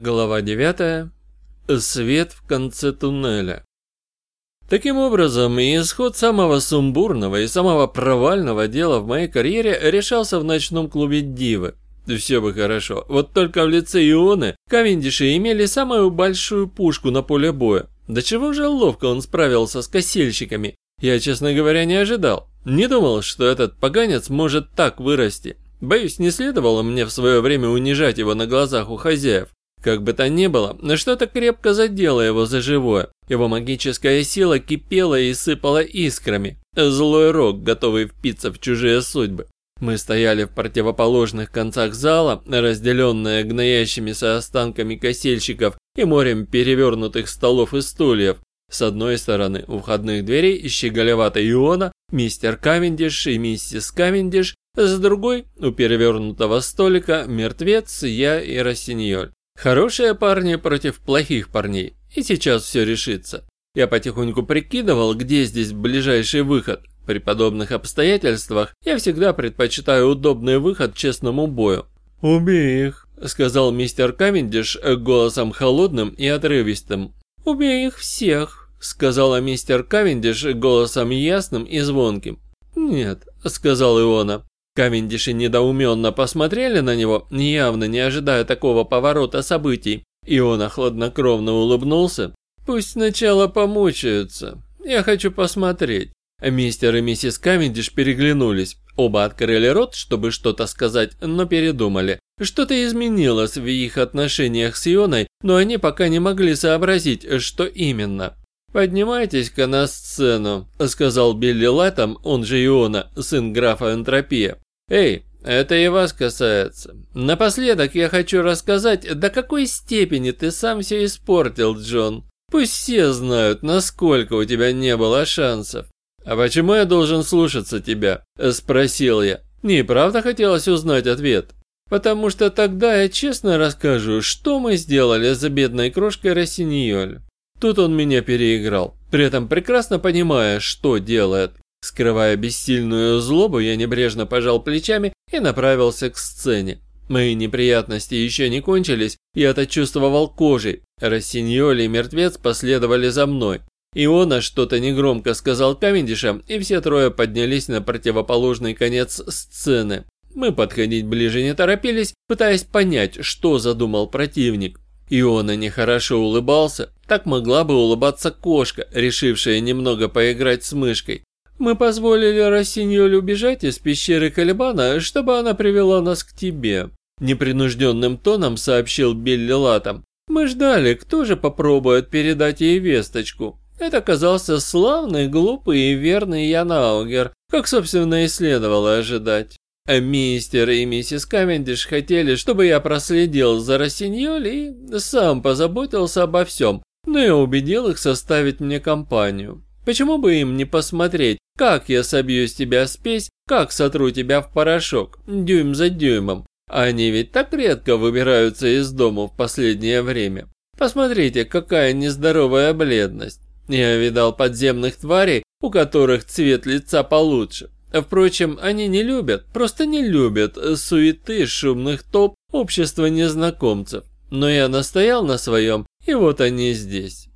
Глава 9. Свет в конце туннеля. Таким образом, исход самого сумбурного и самого провального дела в моей карьере решался в ночном клубе Дивы. Все бы хорошо, вот только в лице Ионы Кавендиши имели самую большую пушку на поле боя. До чего же ловко он справился с косельщиками. Я, честно говоря, не ожидал. Не думал, что этот поганец может так вырасти. Боюсь, не следовало мне в свое время унижать его на глазах у хозяев. Как бы то ни было, но что-то крепко задело его за живое. Его магическая сила кипела и сыпала искрами. Злой рог, готовый впиться в чужие судьбы. Мы стояли в противоположных концах зала, разделенные гноящимися останками косельщиков и морем перевернутых столов и стульев. С одной стороны у входных дверей щеголевата Иона, мистер Кавендиш и миссис Кавендиш, с другой у перевернутого столика мертвец, я и Рассиньоль. Хорошие парни против плохих парней, и сейчас все решится. Я потихоньку прикидывал, где здесь ближайший выход. При подобных обстоятельствах я всегда предпочитаю удобный выход честному бою. «Убей их», — сказал мистер Кавендиш голосом холодным и отрывистым. «Убей их всех», — сказала мистер Кавендиш голосом ясным и звонким. «Нет», — сказал Иона. Кавендиши недоуменно посмотрели на него, явно не ожидая такого поворота событий. И он хладнокровно улыбнулся. «Пусть сначала помучаются. Я хочу посмотреть». Мистер и миссис Кавендиш переглянулись. Оба открыли рот, чтобы что-то сказать, но передумали. Что-то изменилось в их отношениях с Ионой, но они пока не могли сообразить, что именно. «Поднимайтесь-ка на сцену», — сказал Билли Латтом, он же Иона, сын графа Энтропия. Эй, это и вас касается. Напоследок я хочу рассказать, до какой степени ты сам все испортил, Джон. Пусть все знают, насколько у тебя не было шансов. А почему я должен слушаться тебя? Спросил я. Не правда хотелось узнать ответ. Потому что тогда я честно расскажу, что мы сделали за бедной крошкой Рассиньоль. Тут он меня переиграл, при этом прекрасно понимая, что делает. Скрывая бессильную злобу, я небрежно пожал плечами и направился к сцене. Мои неприятности еще не кончились, я-то чувствовал кожей. Рассиньоли и мертвец последовали за мной. Иона что-то негромко сказал Кавендишам, и все трое поднялись на противоположный конец сцены. Мы подходить ближе не торопились, пытаясь понять, что задумал противник. Иона нехорошо улыбался, так могла бы улыбаться кошка, решившая немного поиграть с мышкой. Мы позволили Рассиньоле убежать из пещеры Калибана, чтобы она привела нас к тебе», – непринужденным тоном сообщил Билли Латом. «Мы ждали, кто же попробует передать ей весточку. Это оказался славный, глупый и верный Янаугер, как, собственно, и следовало ожидать. А мистер и миссис Кавендиш хотели, чтобы я проследил за Рассиньоль и сам позаботился обо всем, но я убедил их составить мне компанию. Почему бы им не посмотреть, как я собью с тебя спесь, как сотру тебя в порошок, дюйм за дюймом? Они ведь так редко выбираются из дома в последнее время. Посмотрите, какая нездоровая бледность. Я видал подземных тварей, у которых цвет лица получше. Впрочем, они не любят, просто не любят суеты шумных топ общества незнакомцев. Но я настоял на своем, и вот они здесь.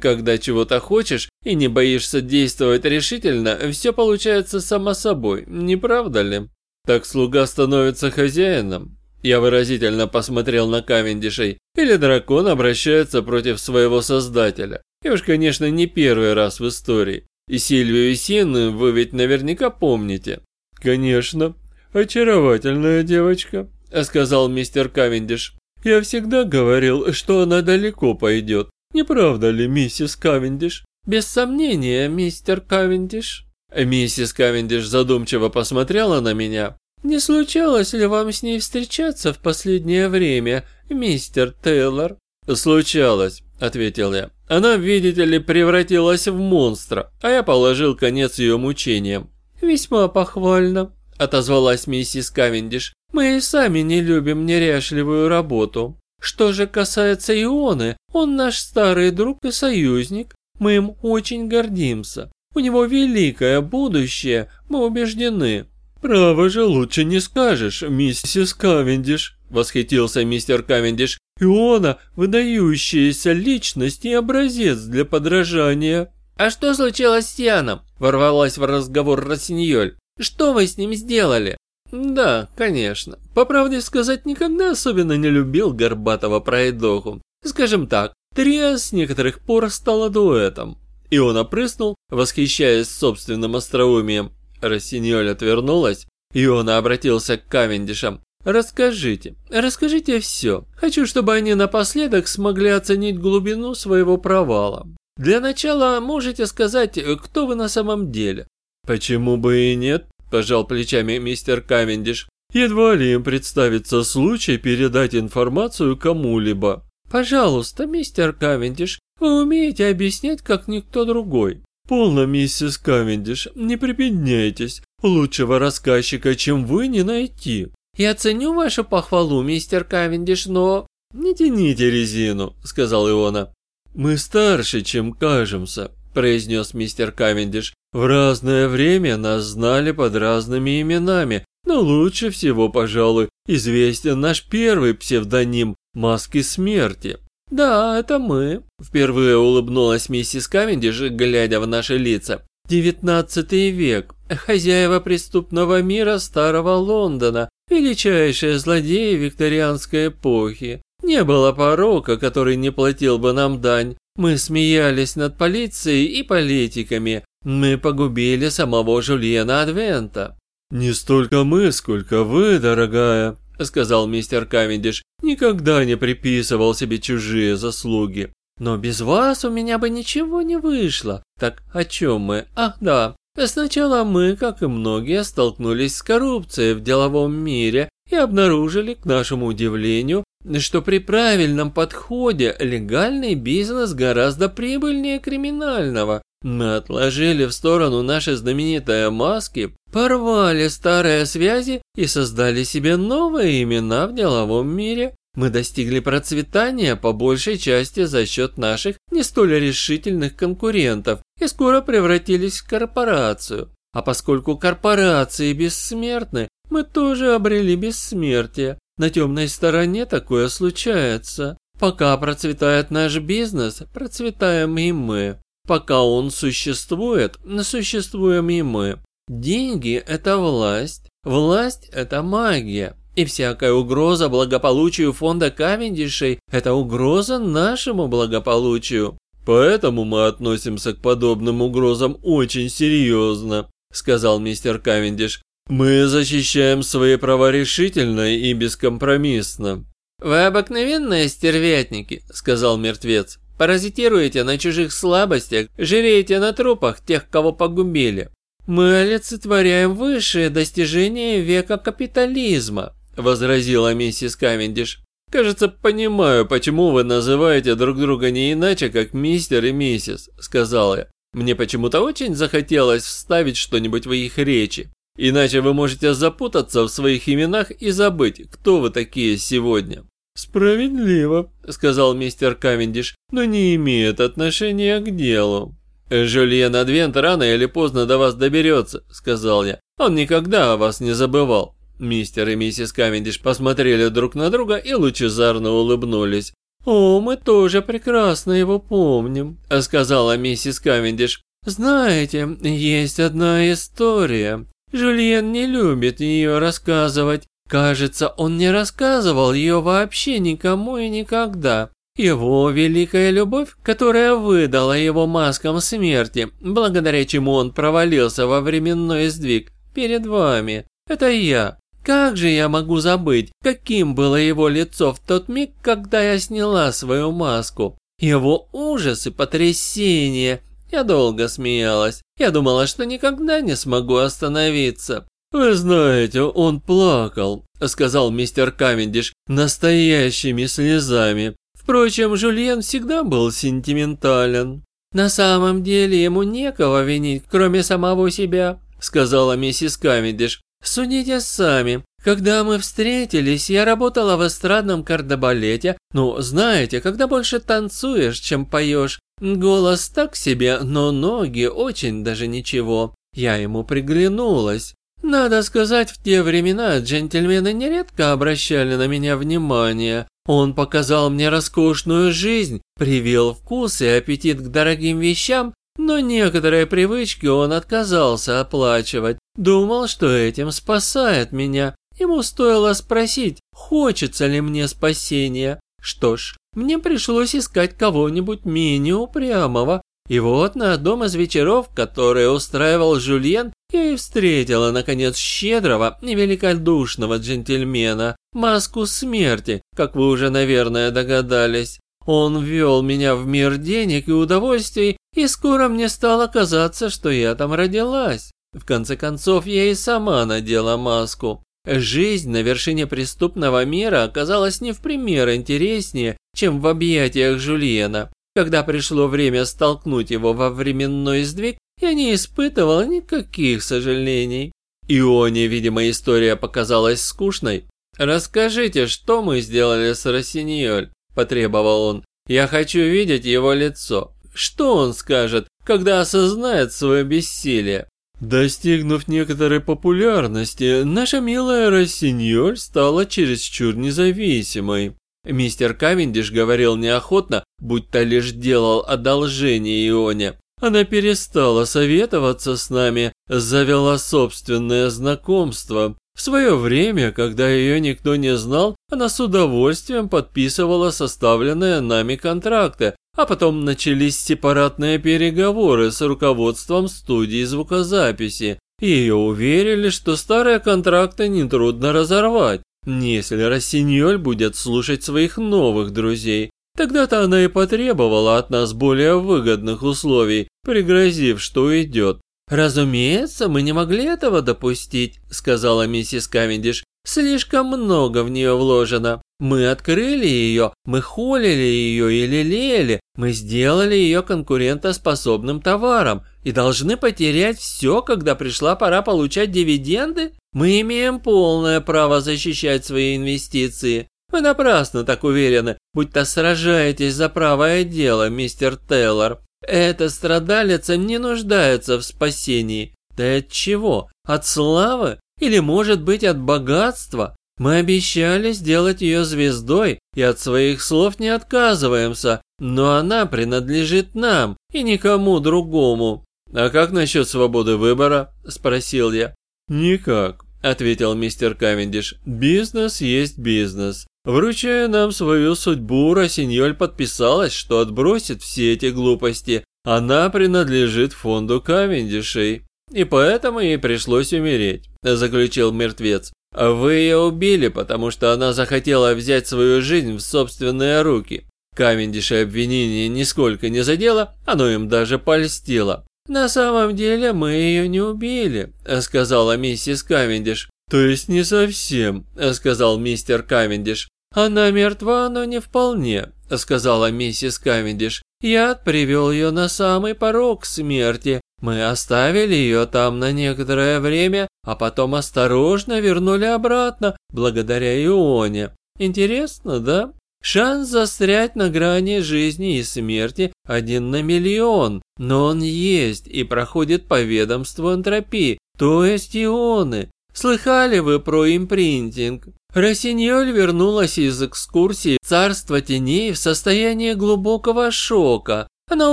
Когда чего-то хочешь и не боишься действовать решительно, все получается само собой, не правда ли? Так слуга становится хозяином. Я выразительно посмотрел на Кавендишей. Или дракон обращается против своего создателя. И уж, конечно, не первый раз в истории. И Сильвию и Син вы ведь наверняка помните. Конечно. Очаровательная девочка, сказал мистер Кавендиш. Я всегда говорил, что она далеко пойдет. Не правда ли, миссис Кавендиш? Без сомнения, мистер Кавендиш. Миссис Кавендиш задумчиво посмотрела на меня. Не случалось ли вам с ней встречаться в последнее время, мистер Тейлор? Случалось, ответил я. Она, видите ли, превратилась в монстра, а я положил конец ее мучениям. Весьма похвально, отозвалась миссис Кавендиш. Мы и сами не любим неряшливую работу. Что же касается Ионы, он наш старый друг и союзник. Мы им очень гордимся. У него великое будущее, мы убеждены. «Право же лучше не скажешь, миссис Кавендиш», – восхитился мистер Кавендиш. «Иона – выдающаяся личность и образец для подражания». «А что случилось с Яном?» – ворвалась в разговор Рассиньоль. «Что вы с ним сделали?» «Да, конечно. По правде сказать, никогда особенно не любил горбатого пройдоху. Скажем так, трио с некоторых пор стало дуэтом». И он опрыснул, восхищаясь собственным остроумием. Рассиньоль отвернулась, и он обратился к Кавендишам. «Расскажите, расскажите все. Хочу, чтобы они напоследок смогли оценить глубину своего провала. Для начала можете сказать, кто вы на самом деле». «Почему бы и нет?» – пожал плечами мистер Кавендиш. «Едва ли им представится случай передать информацию кому-либо». «Пожалуйста, мистер Кавендиш, вы умеете объяснять, как никто другой. «Полно, миссис Кавендиш, не прибедняйтесь. Лучшего рассказчика, чем вы, не найти». «Я ценю вашу похвалу, мистер Кавендиш, но...» «Не тяните резину», — сказал Иона. «Мы старше, чем кажемся», — произнес мистер Кавендиш. «В разное время нас знали под разными именами, но лучше всего, пожалуй, известен наш первый псевдоним «Маски смерти». «Да, это мы», – впервые улыбнулась миссис Кавендиш, глядя в наши лица. «Девятнадцатый век. Хозяева преступного мира Старого Лондона. Величайшие злодеи викторианской эпохи. Не было порока, который не платил бы нам дань. Мы смеялись над полицией и политиками. Мы погубили самого Жульена Адвента». «Не столько мы, сколько вы, дорогая», – сказал мистер Кавендиш, – «никогда не приписывал себе чужие заслуги». «Но без вас у меня бы ничего не вышло. Так о чем мы? Ах, да. Сначала мы, как и многие, столкнулись с коррупцией в деловом мире и обнаружили, к нашему удивлению, что при правильном подходе легальный бизнес гораздо прибыльнее криминального. Мы отложили в сторону наши знаменитые маски, порвали старые связи и создали себе новые имена в деловом мире. Мы достигли процветания по большей части за счет наших не столь решительных конкурентов и скоро превратились в корпорацию. А поскольку корпорации бессмертны, мы тоже обрели бессмертие. На темной стороне такое случается. Пока процветает наш бизнес, процветаем и мы. Пока он существует, существуем и мы. Деньги – это власть, власть – это магия. И всякая угроза благополучию фонда Кавендишей – это угроза нашему благополучию. Поэтому мы относимся к подобным угрозам очень серьезно, сказал мистер Кавендиш. Мы защищаем свои права решительно и бескомпромиссно. «Вы обыкновенные стервятники», – сказал мертвец. Паразитируете на чужих слабостях, жиреете на трупах тех, кого погубили. Мы олицетворяем высшие достижения века капитализма, возразила миссис Кавендиш. «Кажется, понимаю, почему вы называете друг друга не иначе, как мистер и миссис», – сказал я. «Мне почему-то очень захотелось вставить что-нибудь в их речи. Иначе вы можете запутаться в своих именах и забыть, кто вы такие сегодня». «Справедливо», — сказал мистер Кавендиш, «но не имеет отношения к делу». «Жюльен Адвент рано или поздно до вас доберется», — сказал я. «Он никогда о вас не забывал». Мистер и миссис Кавендиш посмотрели друг на друга и лучезарно улыбнулись. «О, мы тоже прекрасно его помним», — сказала миссис Кавендиш. «Знаете, есть одна история. Жюльен не любит ее рассказывать, Кажется, он не рассказывал ее вообще никому и никогда. Его великая любовь, которая выдала его маскам смерти, благодаря чему он провалился во временной сдвиг, перед вами. Это я. Как же я могу забыть, каким было его лицо в тот миг, когда я сняла свою маску? Его ужас и потрясение. Я долго смеялась. Я думала, что никогда не смогу остановиться. «Вы знаете, он плакал», — сказал мистер Кавендиш, настоящими слезами. Впрочем, Жульен всегда был сентиментален. «На самом деле ему некого винить, кроме самого себя», — сказала миссис Кавендиш. «Судите сами. Когда мы встретились, я работала в эстрадном кардебалете. Ну, знаете, когда больше танцуешь, чем поешь. Голос так себе, но ноги очень даже ничего. Я ему приглянулась. Надо сказать, в те времена джентльмены нередко обращали на меня внимание. Он показал мне роскошную жизнь, привил вкус и аппетит к дорогим вещам, но некоторые привычки он отказался оплачивать. Думал, что этим спасает меня. Ему стоило спросить, хочется ли мне спасения. Что ж, мне пришлось искать кого-нибудь менее упрямого. И вот на одном из вечеров, которые устраивал Жюльен, я и встретила, наконец, щедрого и великодушного джентльмена, маску смерти, как вы уже, наверное, догадались. Он ввел меня в мир денег и удовольствий, и скоро мне стало казаться, что я там родилась. В конце концов, я и сама надела маску. Жизнь на вершине преступного мира оказалась не в пример интереснее, чем в объятиях Жульена. Когда пришло время столкнуть его во временной сдвиг, я не испытывал никаких сожалений. Ионе, видимо, история показалась скучной. «Расскажите, что мы сделали с Рассиньоль?» – потребовал он. «Я хочу видеть его лицо. Что он скажет, когда осознает свое бессилие?» Достигнув некоторой популярности, наша милая Рассиньоль стала чересчур независимой. Мистер Кавендиш говорил неохотно, будто лишь делал одолжение Ионе. Она перестала советоваться с нами, завела собственное знакомство. В свое время, когда ее никто не знал, она с удовольствием подписывала составленные нами контракты, а потом начались сепаратные переговоры с руководством студии звукозаписи. Ее уверили, что старые контракты нетрудно разорвать, если Рассиньоль будет слушать своих новых друзей. Тогда-то она и потребовала от нас более выгодных условий, пригрозив, что уйдет. «Разумеется, мы не могли этого допустить», – сказала миссис Кавендиш. «Слишком много в нее вложено. Мы открыли ее, мы холили ее и лелеяли, мы сделали ее конкурентоспособным товаром и должны потерять все, когда пришла пора получать дивиденды? Мы имеем полное право защищать свои инвестиции. Вы напрасно так уверены, будто сражаетесь за правое дело, мистер Тейлор. Эта страдалица не нуждается в спасении. Да от чего? От славы? Или, может быть, от богатства? Мы обещали сделать ее звездой и от своих слов не отказываемся, но она принадлежит нам и никому другому. А как насчет свободы выбора? Спросил я. Никак, ответил мистер Кавендиш. Бизнес есть бизнес. Вручая нам свою судьбу, Росиньоль подписалась, что отбросит все эти глупости. Она принадлежит фонду Кавендишей. И поэтому ей пришлось умереть, заключил мертвец. Вы ее убили, потому что она захотела взять свою жизнь в собственные руки. Кавендиша обвинение нисколько не задело, оно им даже польстило. «На самом деле мы ее не убили», – сказала миссис Кавендиш. «То есть не совсем», – сказал мистер Кавендиш. «Она мертва, но не вполне», – сказала миссис Кавендиш. «Яд привел ее на самый порог смерти. Мы оставили ее там на некоторое время, а потом осторожно вернули обратно, благодаря Ионе. Интересно, да? Шанс застрять на грани жизни и смерти один на миллион, но он есть и проходит по ведомству энтропии, то есть ионы. Слыхали вы про импринтинг? Рассиньоль вернулась из экскурсии в царство теней в состоянии глубокого шока. Она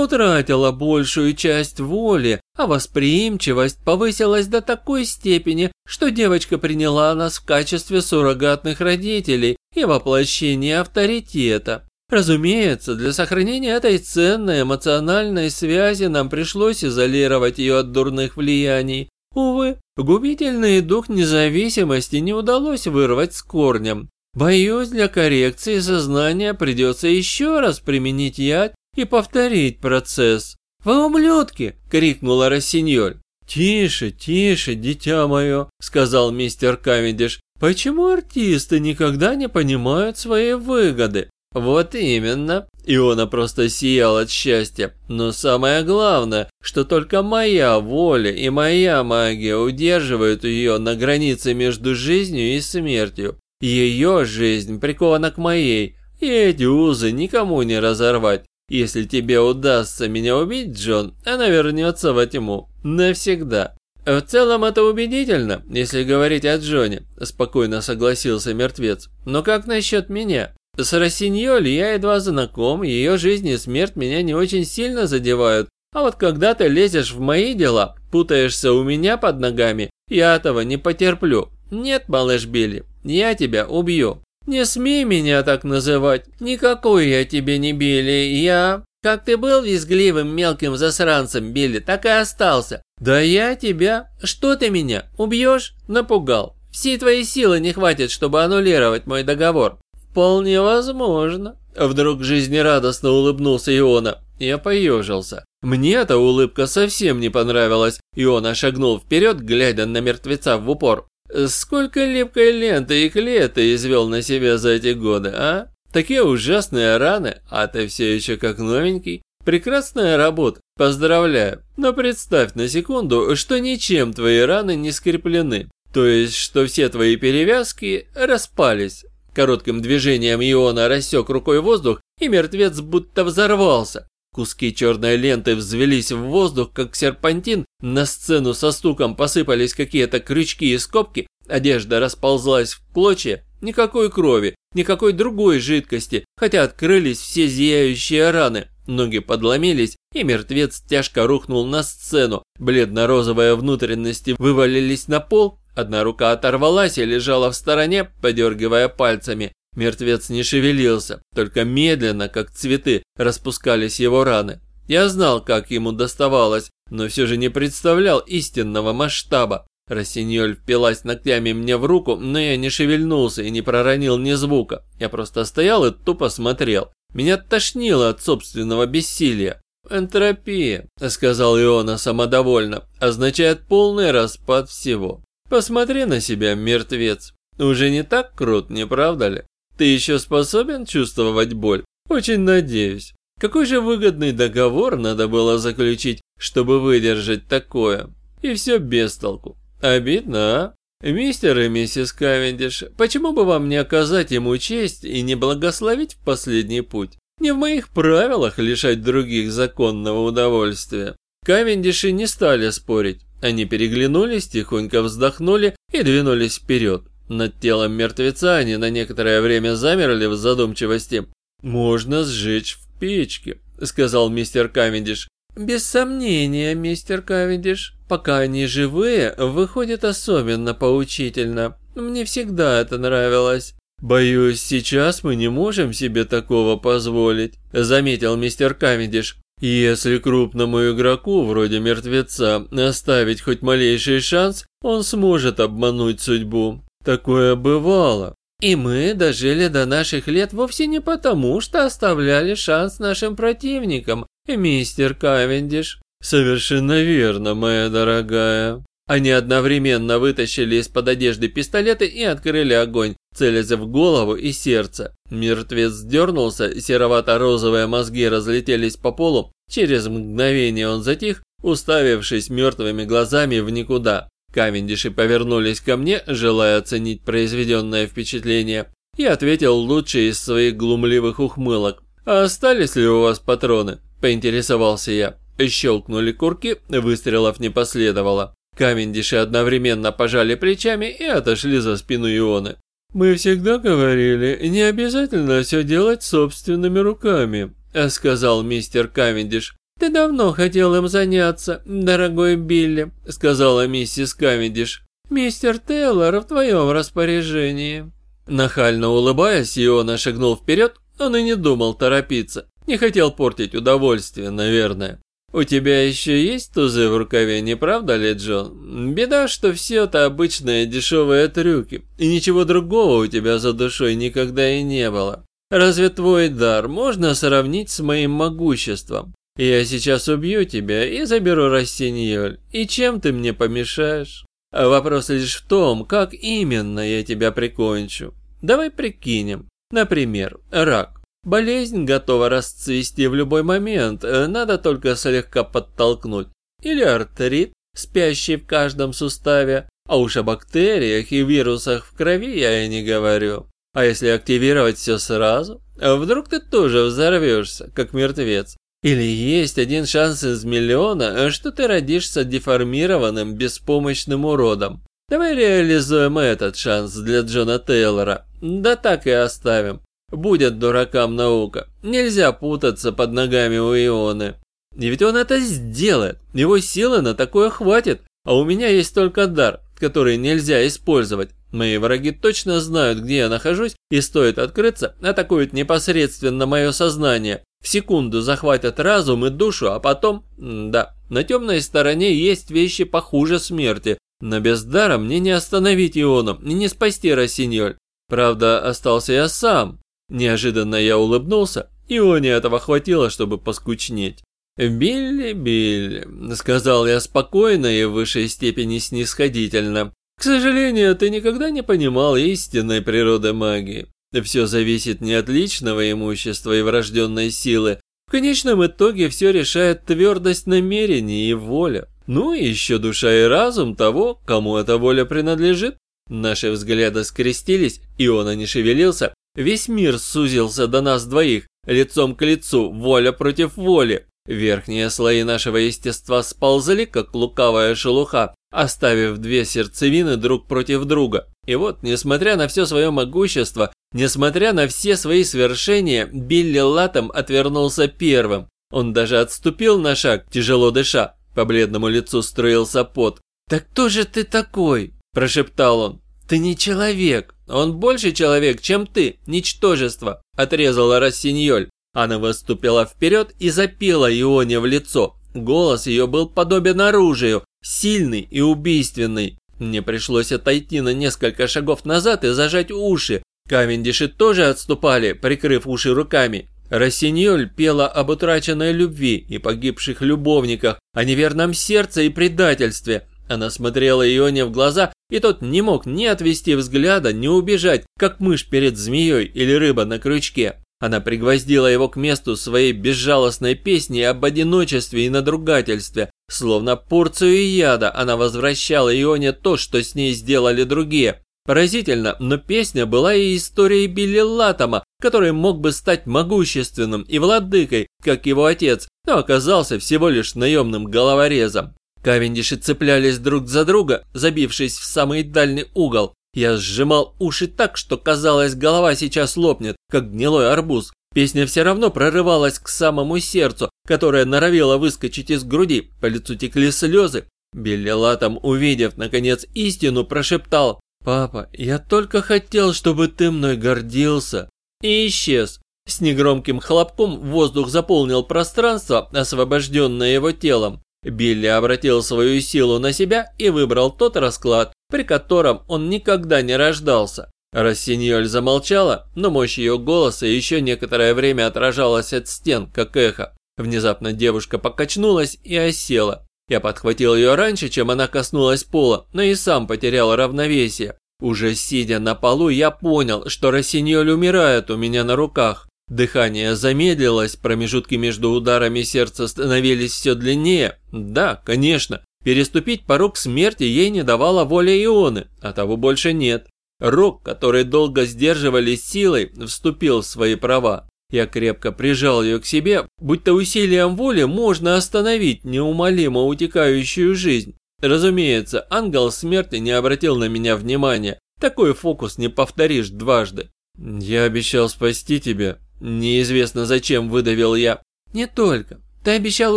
утратила большую часть воли, а восприимчивость повысилась до такой степени, что девочка приняла нас в качестве суррогатных родителей и воплощения авторитета. Разумеется, для сохранения этой ценной эмоциональной связи нам пришлось изолировать ее от дурных влияний. Увы, губительный дух независимости не удалось вырвать с корнем. Боюсь, для коррекции сознания придется еще раз применить яд и повторить процесс. «Вы ублюдки!» – крикнула Рассиньоль. «Тише, тише, дитя мое», – сказал мистер Кавендиш. «Почему артисты никогда не понимают своей выгоды?» «Вот именно». Иона просто сиял от счастья. Но самое главное, что только моя воля и моя магия удерживают ее на границе между жизнью и смертью. Ее жизнь прикована к моей, и эти узы никому не разорвать. Если тебе удастся меня убить, Джон, она вернется во тьму. Навсегда. В целом это убедительно, если говорить о Джоне, спокойно согласился мертвец. Но как насчет меня? С Рассиньоль я едва знаком, ее жизнь и смерть меня не очень сильно задевают. А вот когда ты лезешь в мои дела, путаешься у меня под ногами, я этого не потерплю. Нет, малыш Билли, я тебя убью. Не смей меня так называть. Никакой я тебе не Билли, я... Как ты был визгливым мелким засранцем, Билли, так и остался. Да я тебя... Что ты меня, убьешь? Напугал. Всей твоей силы не хватит, чтобы аннулировать мой договор. Вполне возможно. Вдруг жизнерадостно улыбнулся Иона. Я поежился. Мне эта улыбка совсем не понравилась. Иона шагнул вперед, глядя на мертвеца в упор. Сколько липкой ленты и клея ты извел на себе за эти годы, а? Такие ужасные раны, а ты все еще как новенький. Прекрасная работа, поздравляю. Но представь на секунду, что ничем твои раны не скреплены. То есть, что все твои перевязки распались. Коротким движением Иона рассек рукой воздух, и мертвец будто взорвался. Куски черной ленты взвелись в воздух, как серпантин, на сцену со стуком посыпались какие-то крючки и скобки, одежда расползлась в клочья, никакой крови, никакой другой жидкости, хотя открылись все зияющие раны. Ноги подломились, и мертвец тяжко рухнул на сцену. Бледно-розовые внутренности вывалились на пол, одна рука оторвалась и лежала в стороне, подергивая пальцами. Мертвец не шевелился, только медленно, как цветы, распускались его раны. Я знал, как ему доставалось, но все же не представлял истинного масштаба. Рассиньоль впилась ногтями мне в руку, но я не шевельнулся и не проронил ни звука. Я просто стоял и тупо смотрел. Меня тошнило от собственного бессилия. «Энтропия», — сказал Иона самодовольно, — означает полный распад всего. Посмотри на себя, мертвец. Уже не так крут, не правда ли? Ты еще способен чувствовать боль? Очень надеюсь. Какой же выгодный договор надо было заключить, чтобы выдержать такое? И все без толку. Обидно, а? Мистер и миссис Кавендиш, почему бы вам не оказать ему честь и не благословить в последний путь? Не в моих правилах лишать других законного удовольствия. Кавендиши не стали спорить. Они переглянулись, тихонько вздохнули и двинулись вперед. Над телом мертвеца они на некоторое время замерли в задумчивости. «Можно сжечь в печке», — сказал мистер Кавендиш. «Без сомнения, мистер Кавендиш. Пока они живые, выходит особенно поучительно. Мне всегда это нравилось». «Боюсь, сейчас мы не можем себе такого позволить», – заметил мистер Кавендиш. «Если крупному игроку, вроде мертвеца, оставить хоть малейший шанс, он сможет обмануть судьбу. Такое бывало. И мы дожили до наших лет вовсе не потому, что оставляли шанс нашим противникам, мистер Кавендиш. Совершенно верно, моя дорогая. Они одновременно вытащили из-под одежды пистолеты и открыли огонь, целясь в голову и сердце. Мертвец дернулся, серовато-розовые мозги разлетелись по полу. Через мгновение он затих, уставившись мертвыми глазами в никуда. Кавендиши повернулись ко мне, желая оценить произведенное впечатление. Я ответил лучший из своих глумливых ухмылок. «А остались ли у вас патроны?» – поинтересовался я. Щелкнули курки, выстрелов не последовало. Кавендиши одновременно пожали плечами и отошли за спину Ионы. «Мы всегда говорили, не обязательно все делать собственными руками», – сказал мистер Кавендиш. «Ты давно хотел им заняться, дорогой Билли», – сказала миссис Кавендиш. «Мистер Тейлор в твоем распоряжении». Нахально улыбаясь, Иона шагнул вперед, он и не думал торопиться. Не хотел портить удовольствие, наверное. «У тебя еще есть тузы в рукаве, не правда ли, Джон? Беда, что все это обычные дешевые трюки, и ничего другого у тебя за душой никогда и не было. Разве твой дар можно сравнить с моим могуществом? Я сейчас убью тебя и заберу Рассиньоль. И чем ты мне помешаешь? Вопрос лишь в том, как именно я тебя прикончу. Давай прикинем. Например, рак. Болезнь готова расцвести в любой момент, надо только слегка подтолкнуть. Или артрит, спящий в каждом суставе. А уж о бактериях и вирусах в крови я и не говорю. А если активировать все сразу? Вдруг ты тоже взорвешься, как мертвец, Или есть один шанс из миллиона, что ты родишься деформированным, беспомощным уродом. Давай реализуем этот шанс для Джона Тейлора. Да так и оставим. Будет дуракам наука. Нельзя путаться под ногами у Ионы. И ведь он это сделает. Его силы на такое хватит. А у меня есть только дар, который нельзя использовать. Мои враги точно знают, где я нахожусь, и стоит открыться, атакуют непосредственно мое сознание. В секунду захватят разум и душу, а потом... Да, на темной стороне есть вещи похуже смерти, но без дара мне не остановить Иону и не спасти Рассиньоль. Правда, остался я сам. Неожиданно я улыбнулся, Ионе этого хватило, чтобы поскучнеть. «Билли, Билли», — сказал я спокойно и в высшей степени снисходительно. «К сожалению, ты никогда не понимал истинной природы магии. Все зависит не от личного имущества и врожденной силы. В конечном итоге все решает твердость намерений и воля. Ну и еще душа и разум того, кому эта воля принадлежит. Наши взгляды скрестились, и он не шевелился. Весь мир сузился до нас двоих, лицом к лицу, воля против воли. Верхние слои нашего естества сползли, как лукавая шелуха, оставив две сердцевины друг против друга. И вот, несмотря на все свое могущество, несмотря на все свои свершения, Билли Латом отвернулся первым. Он даже отступил на шаг, тяжело дыша, по бледному лицу строился пот. «Так кто же ты такой?» – прошептал он. «Ты не человек. Он больше человек, чем ты, ничтожество», – отрезала Рассиньоль. Она выступила вперед и запела Ионе в лицо. Голос ее был подобен оружию, сильный и убийственный. Мне пришлось отойти на несколько шагов назад и зажать уши. Кавендиши тоже отступали, прикрыв уши руками. Рассиньоль пела об утраченной любви и погибших любовниках, о неверном сердце и предательстве. Она смотрела Ионе в глаза, и тот не мог ни отвести взгляда, ни убежать, как мышь перед змеей или рыба на крючке. Она пригвоздила его к месту своей безжалостной песни об одиночестве и надругательстве. Словно порцию яда она возвращала Ионе то, что с ней сделали другие. Поразительно, но песня была и историей Билли Латома, который мог бы стать могущественным и владыкой, как его отец, но оказался всего лишь наемным головорезом. Кавендиши цеплялись друг за друга, забившись в самый дальний угол. Я сжимал уши так, что казалось, голова сейчас лопнет, как гнилой арбуз. Песня все равно прорывалась к самому сердцу, которое норовило выскочить из груди. По лицу текли слезы. Билли Латом, увидев, наконец, истину, прошептал «Папа, я только хотел, чтобы ты мной гордился». И исчез. С негромким хлопком воздух заполнил пространство, освобожденное его телом. Билли обратил свою силу на себя и выбрал тот расклад, при котором он никогда не рождался. Рассиньоль замолчала, но мощь ее голоса еще некоторое время отражалась от стен, как эхо. Внезапно девушка покачнулась и осела. Я подхватил ее раньше, чем она коснулась пола, но и сам потерял равновесие. Уже сидя на полу, я понял, что Рассиньоль умирает у меня на руках. Дыхание замедлилось, промежутки между ударами сердца становились все длиннее. Да, конечно, переступить порог смерти ей не давала воля Ионы, а того больше нет. Рок, который долго сдерживали силой, вступил в свои права. Я крепко прижал ее к себе, будто усилием воли можно остановить неумолимо утекающую жизнь. Разумеется, ангел смерти не обратил на меня внимания. Такой фокус не повторишь дважды. «Я обещал спасти тебя», Неизвестно зачем выдавил я. Не только. Ты обещал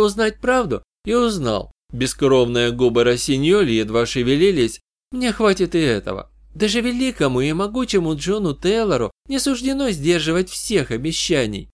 узнать правду и узнал. Бескровные губы Рассиньоли едва шевелились. Мне хватит и этого. Даже великому и могучему Джону Тейлору не суждено сдерживать всех обещаний.